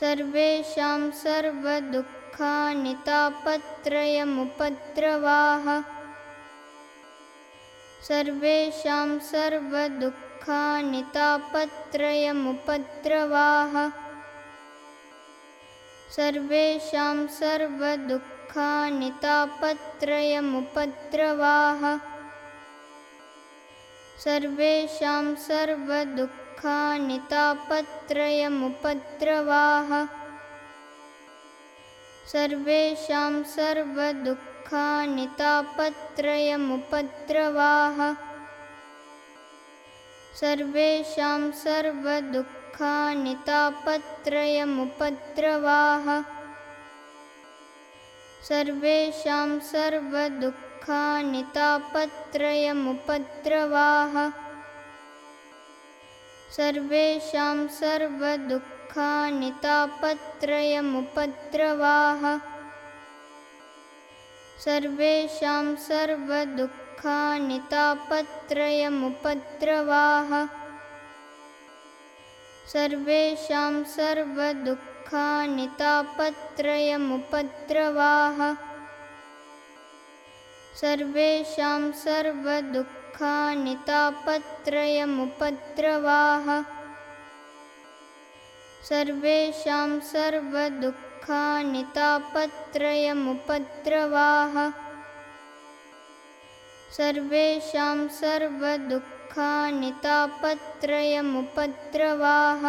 सर्वेषां सर्वदुःखानि तापत्रयमुपद्रवाः। सर्वेषां सर्वदुःखानि तापत्रयमुपद्रवाः। सर्वेषां सर्वदुःखानि तापत्रयमुपद्रवाः। सर्वेषां सर्वदुःखानि तापत्रयमुपद्रवाः। सर्वेषां सर्वदुःखानि तापत्रयमुपद्रवाः। सर्वेषां सर्वदुःखानि तापत्रयमुपद्रवाः। सर्वेषां सर्वदुःखानि तापत्रयमुपद्रवाः सर्वेषां सर्वदुःखानि तापत्रयमुपद्रवाः सर्वेषां सर्वदुःखानि तापत्रयमुपद्रवाः सर्वेषां सर्वदुःखानि तापत्रयमुपद्रवाः सर्वेषां सर्वेषां सर्वदुःखानि तापत्रयमुपद्रवाः। सर्वेषां सर्वदुःखानि तापत्रयमुपद्रवाः।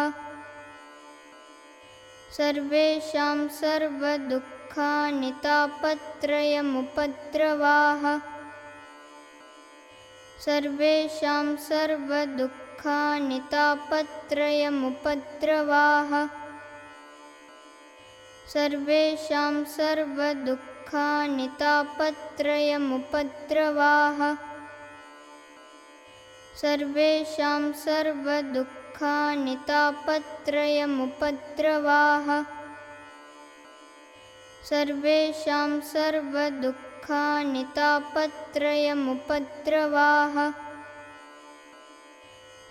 सर्वेषां सर्वदुःखानि तापत्रयमुपद्रवाः सर्वेषां सर्वदुःखानि तापत्रयमुपद्रवाः। सर्वेषां सर्वदुःखानि तापत्रयमुपद्रवाः। सर्वेषां सर्वदुःखानि तापत्रयमुपद्रवाः। सर्वेषां सर्वदुःखानि तापत्रयमुपद्रवाः।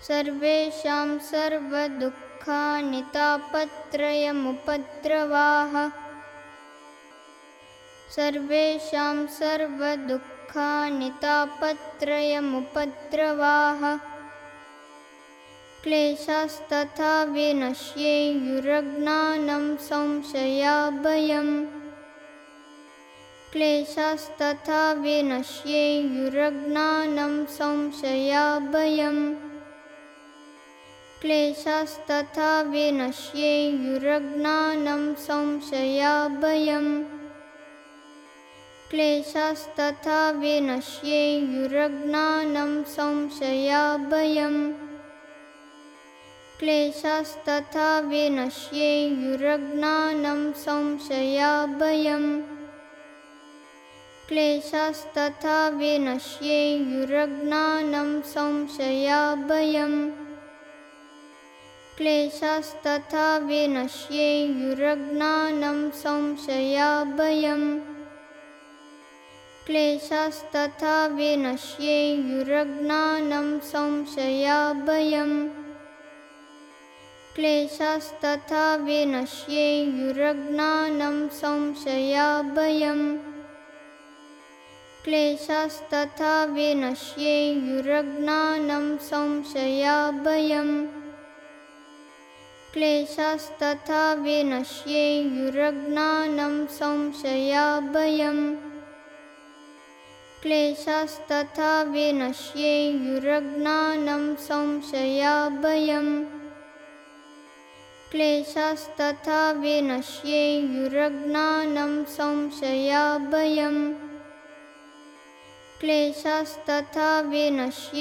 सर्वेषां सर्वदुःखानि तापत्रयमुपद्रवाः। सर्वेषां सर्वदुःखानि तापत्रयमुपद्रवाः। क्लेशास्तथा विनश्येयुरज्ञानं संशयाभयम् क्लेशास्तथा विनश्येयुरज्ञानं संशयाभयम् क्लेशास्तथा विनश्येयुरज्ञानं संशयाभयम् क्लेशास्तथा विनश्येयुरज्ञानं संशयाभयम् क्लेशास्तथा विनश्येयुरज्ञानं संशयाभयम् क्लेशास्तथा विनश्येयुरज्ञानं संशयाभयम् क्लेशास्तथा विनश्येयुरज्ञानं संशयाभयम् क्लेशास्तथा विनश्येयुरज्ञानं संशयाभयम् क्लेशास्तथा विनश्येयुरज्ञानं संशयाभयम् क्लेशास्तथा विनश्येयुरज्ञानं संशयाभयम् क्लेशास्तथा विनश्येयुरज्ञानं संशयाभयम् क्लेशास्तथा विनश्येयुरज्ञानं संशयाभयम् क्लेशास्तथा विनश्येयुरज्ञानं संशयाभयम् क्लेशास्तथा विनश्येयुरज्ञानं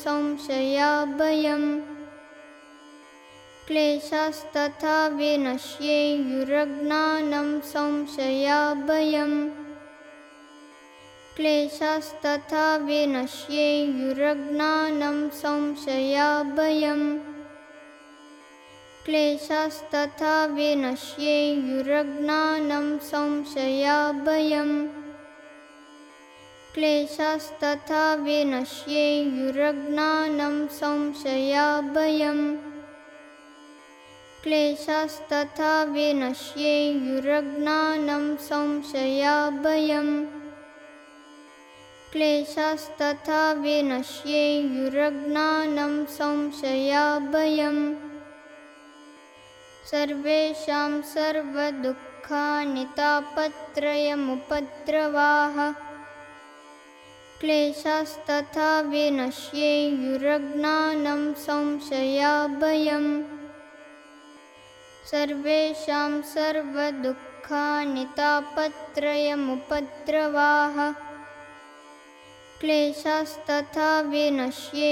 संशयाभयम् क्लेशास्तथा विनश्येयुरज्ञानं संशयाभयम् क्लेशास्तथा विनश्येयुरज्ञानं संशयाभयम् क्लेशास्तथा विनश्येयुरज्ञानं संशयाभयम् क्लेशास्तथा विनश्येयुरज्ञानं संशयाभयम् क्लेशास्तथा विनश्येयुरज्ञानं संशयाभयम् क्लेशास्तथा विनश्येयुरज्ञानं संशयाभयम् सर्वेषां सर्वदुःखानि तापत्रयमुपद्रवाः क्लेशास्तथा विनश्येयुरज्ञानं सर्वेषां सर्वदुःखानि तापत्रयमुपद्रवाः क्लेशास्तथा विनश्येयुरज्ञानं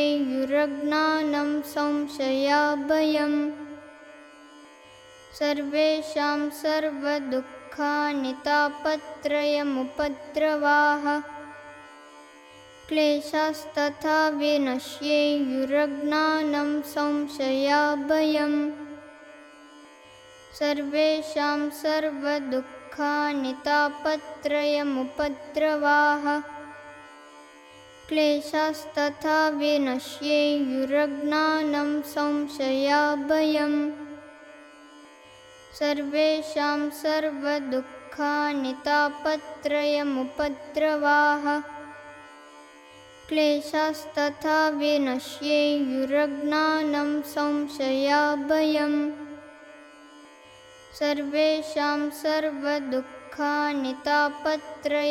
संशयाभयम् सर्वेषां सर्वदुःखानि तापत्रयमुपद्रवाः क्लेशास्तथा विनश्येयुरज्ञानं संशयाभयम् सर्वेषां सर्वदुःखानि तापत्रयमुपद्रवाः क्लेशास्तथा विनश्येयुरज्ञानं संशयाभयम् सर्वेषां सर्वदुःखानि तापत्रयमुपद्रवाः क्लेशास्तथा विनश्येयुरज्ञानं संशयाभयम् सर्वेषां सर्वदुःखानि तापत्रयमुपद्रवाः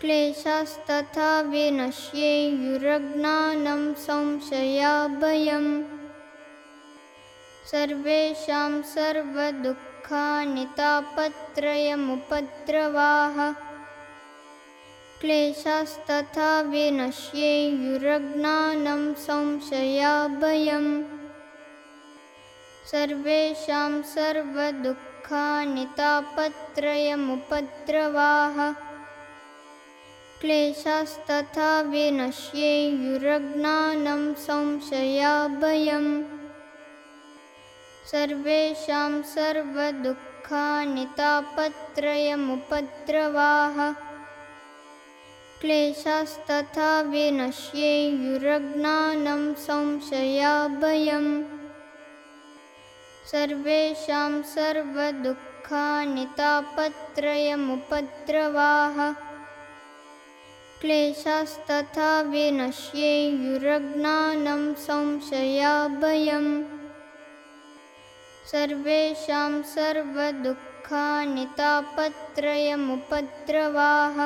क्लेशास्तथा विनश्येयुरज्ञानं संशयाभयम् सर्वेषां सर्वदुःखानि तापत्रयमुपद्रवाः क्लेशास्तथा विनश्येयुरज्ञानं संशयाभयम् सर्वेषां सर्वदुःखानि तापत्रयमुपद्रवाः क्लेशास्तथा विनश्येयुरज्ञानं संशयाभयम् सर्वेषां सर्वदुःखानि तापत्रयमुपद्रवाः क्लेशास्तथा विनश्येयुरज्ञानं संशयाभयम् सर्वेषां सर्वदुःखानि तापत्रयमुपद्रवाः क्लेशास्तथा विनश्येयुरज्ञानं संशयाभयम् सर्वेषां सर्वदुःखानि तापत्रयमुपद्रवाः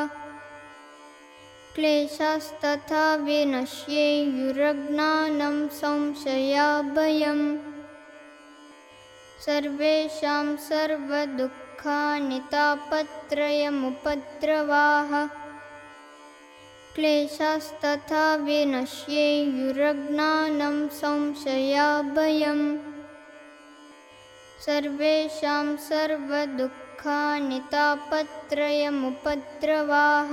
क्लेशास्तथा विनश्येयुरज्ञानं संशयाभयम् सर्वेषां सर्वदुःखानि तापत्रयमुपद्रवाः। क्लेशास्तथा विनश्येयुरज्ञानं संशयाभयम् सर्वेषां सर्वदुःखानि तापत्रयमुपद्रवाः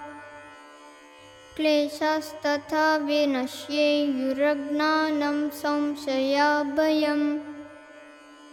क्लेशास्तथा विनश्येयुरज्ञानं संशयाभयम्